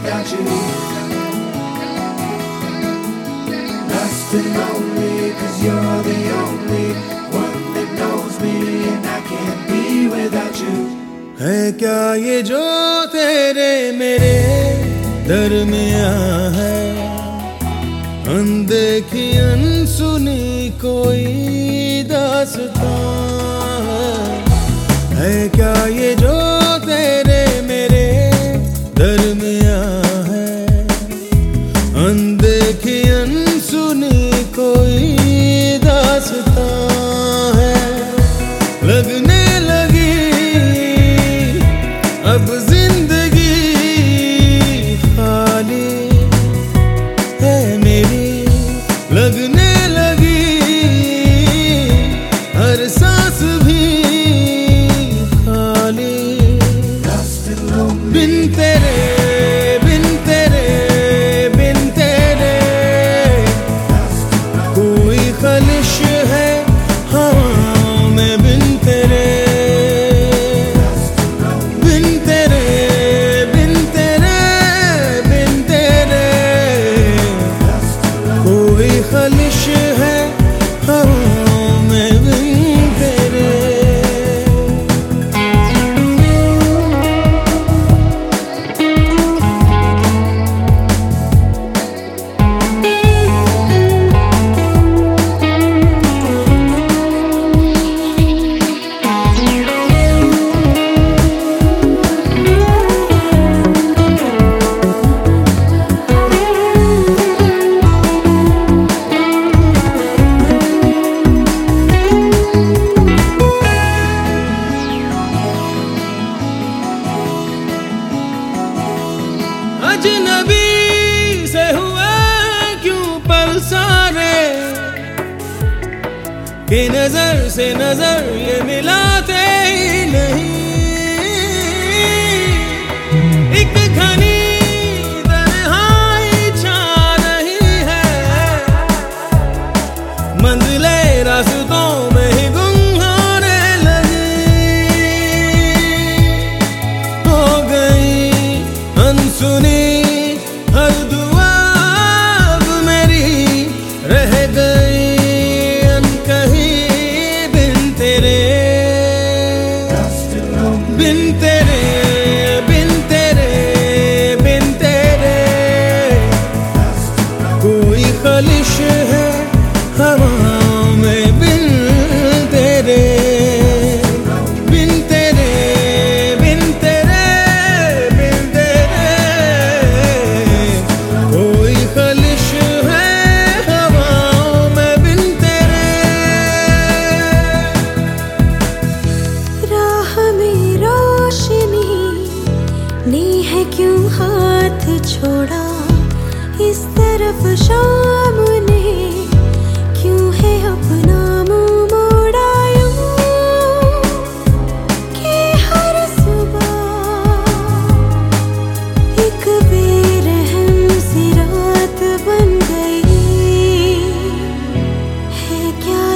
without you. Lost and lonely, cause you're the only one that knows me, and I can't be without you. है क्या ये जो तेरे मेरे दरमिया है अनदेखी अनसुनी कोई दासता है क्या ये जो सारे। बेनजर से नज़र ये मिलाते ही नहीं।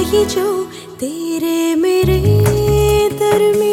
वही जो तेरे मेरे दर में